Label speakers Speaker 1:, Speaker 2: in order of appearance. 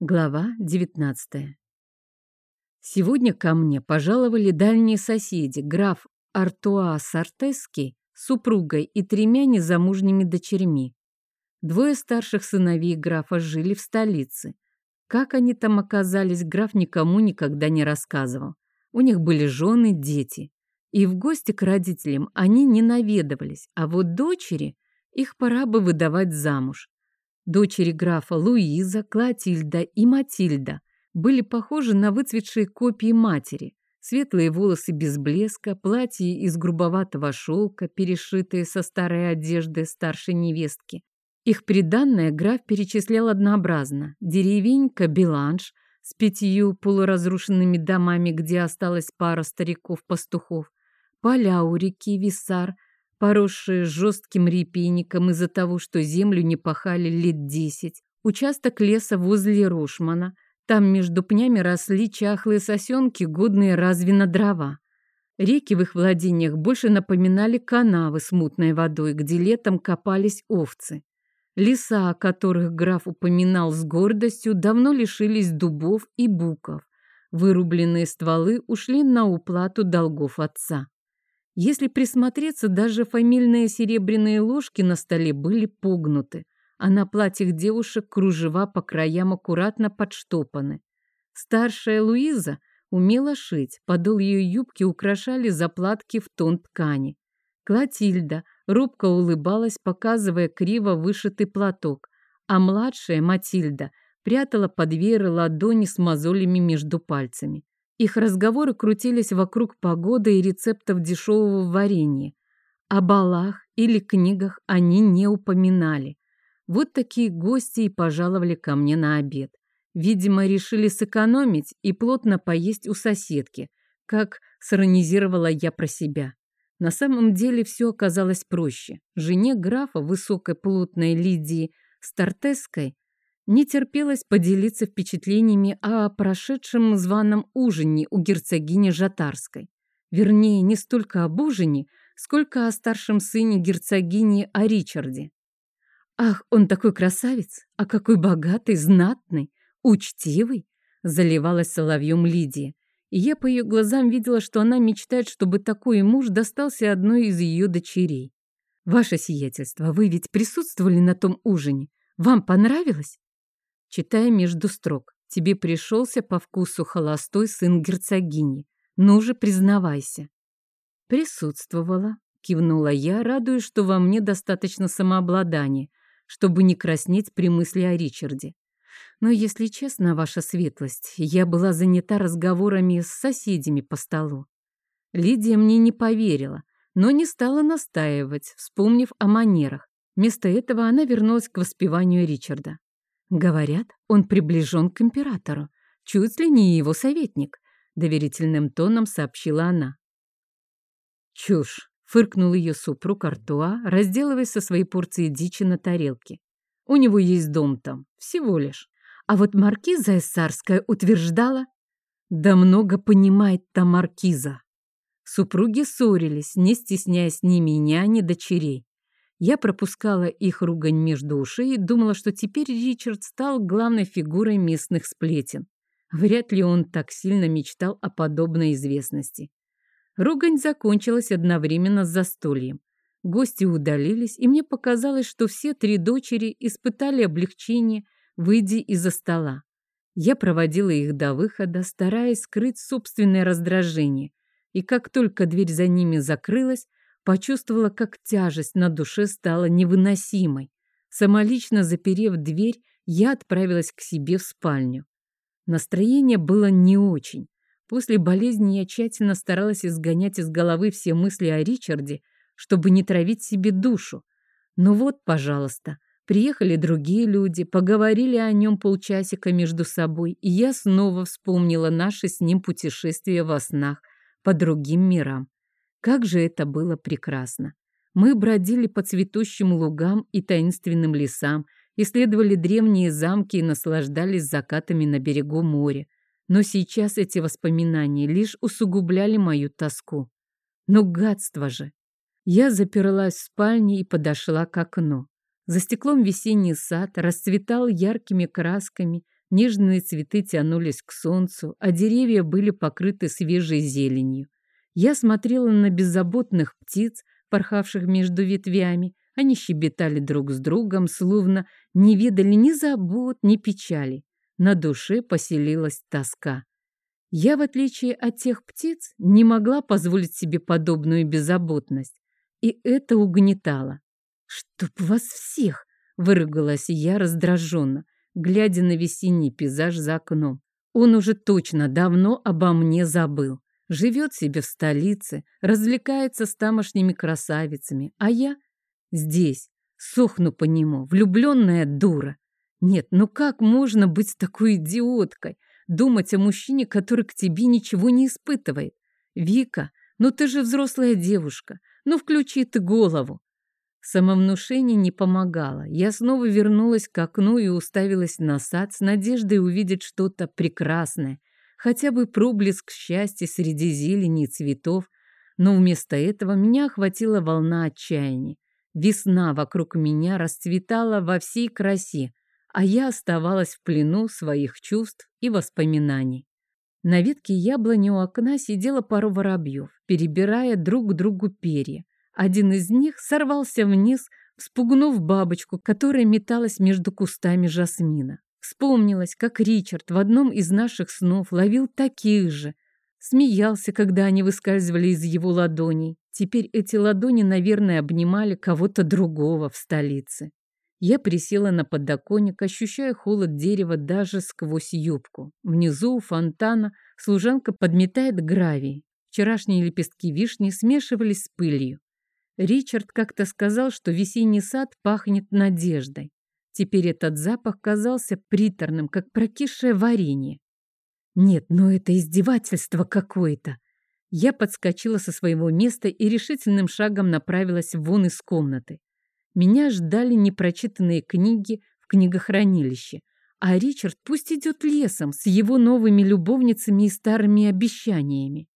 Speaker 1: Глава 19 Сегодня ко мне пожаловали дальние соседи, граф Артуа Сартеский супругой и тремя незамужними дочерьми. Двое старших сыновей графа жили в столице. Как они там оказались, граф никому никогда не рассказывал. У них были жены, дети. И в гости к родителям они не наведывались, а вот дочери, их пора бы выдавать замуж. Дочери графа Луиза, Клотильда и Матильда были похожи на выцветшие копии матери. Светлые волосы без блеска, платье из грубоватого шелка, перешитые со старой одежды старшей невестки. Их приданное граф перечислял однообразно. Деревенька Беланж с пятью полуразрушенными домами, где осталась пара стариков-пастухов, поля у реки Висар – поросшие жестким репейником из-за того, что землю не пахали лет десять, участок леса возле Рошмана, там между пнями росли чахлые сосенки, годные разве на дрова. Реки в их владениях больше напоминали канавы с мутной водой, где летом копались овцы. Леса, о которых граф упоминал с гордостью, давно лишились дубов и буков. Вырубленные стволы ушли на уплату долгов отца. Если присмотреться, даже фамильные серебряные ложки на столе были погнуты, а на платьях девушек кружева по краям аккуратно подштопаны. Старшая Луиза умела шить, подол ее юбки украшали заплатки в тон ткани. Клотильда робко улыбалась, показывая криво вышитый платок, а младшая Матильда прятала под вееры ладони с мозолями между пальцами. Их разговоры крутились вокруг погоды и рецептов дешевого варенья. О балах или книгах они не упоминали. Вот такие гости и пожаловали ко мне на обед. Видимо, решили сэкономить и плотно поесть у соседки, как сиронизировала я про себя. На самом деле все оказалось проще. Жене графа, высокой плотной Лидии Стартеской, не терпелось поделиться впечатлениями о прошедшем званом ужине у герцогини Жатарской. Вернее, не столько об ужине, сколько о старшем сыне герцогини о Ричарде. «Ах, он такой красавец! А какой богатый, знатный, учтивый!» заливалась соловьем Лидия. И я по ее глазам видела, что она мечтает, чтобы такой муж достался одной из ее дочерей. «Ваше сиятельство, вы ведь присутствовали на том ужине. Вам понравилось?» Читая между строк. Тебе пришелся по вкусу холостой сын герцогини. Ну же, признавайся. Присутствовала, кивнула я, радуясь, что во мне достаточно самообладания, чтобы не краснеть при мысли о Ричарде. Но, если честно, ваша светлость, я была занята разговорами с соседями по столу. Лидия мне не поверила, но не стала настаивать, вспомнив о манерах. Вместо этого она вернулась к воспеванию Ричарда. Говорят, он приближен к императору, чуть ли не его советник, доверительным тоном сообщила она. Чушь, фыркнул ее супруг Артуа, разделываясь со своей порцией дичи на тарелке. У него есть дом там, всего лишь. А вот маркиза Эссарская утверждала, да много понимает та маркиза. Супруги ссорились, не стесняясь ни меня, ни дочерей. Я пропускала их ругань между ушей и думала, что теперь Ричард стал главной фигурой местных сплетен. Вряд ли он так сильно мечтал о подобной известности. Ругань закончилась одновременно с застольем. Гости удалились, и мне показалось, что все три дочери испытали облегчение, выйдя из-за стола. Я проводила их до выхода, стараясь скрыть собственное раздражение, и как только дверь за ними закрылась, Почувствовала, как тяжесть на душе стала невыносимой. Самолично заперев дверь, я отправилась к себе в спальню. Настроение было не очень. После болезни я тщательно старалась изгонять из головы все мысли о Ричарде, чтобы не травить себе душу. Но вот, пожалуйста, приехали другие люди, поговорили о нем полчасика между собой, и я снова вспомнила наше с ним путешествие во снах по другим мирам. Как же это было прекрасно! Мы бродили по цветущим лугам и таинственным лесам, исследовали древние замки и наслаждались закатами на берегу моря. Но сейчас эти воспоминания лишь усугубляли мою тоску. Но гадство же! Я заперлась в спальне и подошла к окну. За стеклом весенний сад расцветал яркими красками, Нежные цветы тянулись к солнцу, а деревья были покрыты свежей зеленью. Я смотрела на беззаботных птиц, порхавших между ветвями. Они щебетали друг с другом, словно не видали ни забот, ни печали. На душе поселилась тоска. Я, в отличие от тех птиц, не могла позволить себе подобную беззаботность, и это угнетало. «Чтоб вас всех!» — выругалась я раздраженно, глядя на весенний пейзаж за окном. Он уже точно давно обо мне забыл. Живет себе в столице, развлекается с тамошними красавицами, а я здесь, сохну по нему, влюбленная дура. Нет, ну как можно быть такой идиоткой? Думать о мужчине, который к тебе ничего не испытывает. Вика, ну ты же взрослая девушка. Ну включи ты голову. Самовнушение не помогало. Я снова вернулась к окну и уставилась на сад с надеждой увидеть что-то прекрасное, хотя бы проблеск счастья среди зелени и цветов, но вместо этого меня охватила волна отчаяния. Весна вокруг меня расцветала во всей красе, а я оставалась в плену своих чувств и воспоминаний. На ветке яблони у окна сидела пара воробьев, перебирая друг к другу перья. Один из них сорвался вниз, вспугнув бабочку, которая металась между кустами жасмина. Вспомнилось, как Ричард в одном из наших снов ловил таких же. Смеялся, когда они выскальзывали из его ладоней. Теперь эти ладони, наверное, обнимали кого-то другого в столице. Я присела на подоконник, ощущая холод дерева даже сквозь юбку. Внизу у фонтана служанка подметает гравий. Вчерашние лепестки вишни смешивались с пылью. Ричард как-то сказал, что весенний сад пахнет надеждой. Теперь этот запах казался приторным, как прокисшее варенье. Нет, ну это издевательство какое-то. Я подскочила со своего места и решительным шагом направилась вон из комнаты. Меня ждали непрочитанные книги в книгохранилище, а Ричард пусть идет лесом с его новыми любовницами и старыми обещаниями.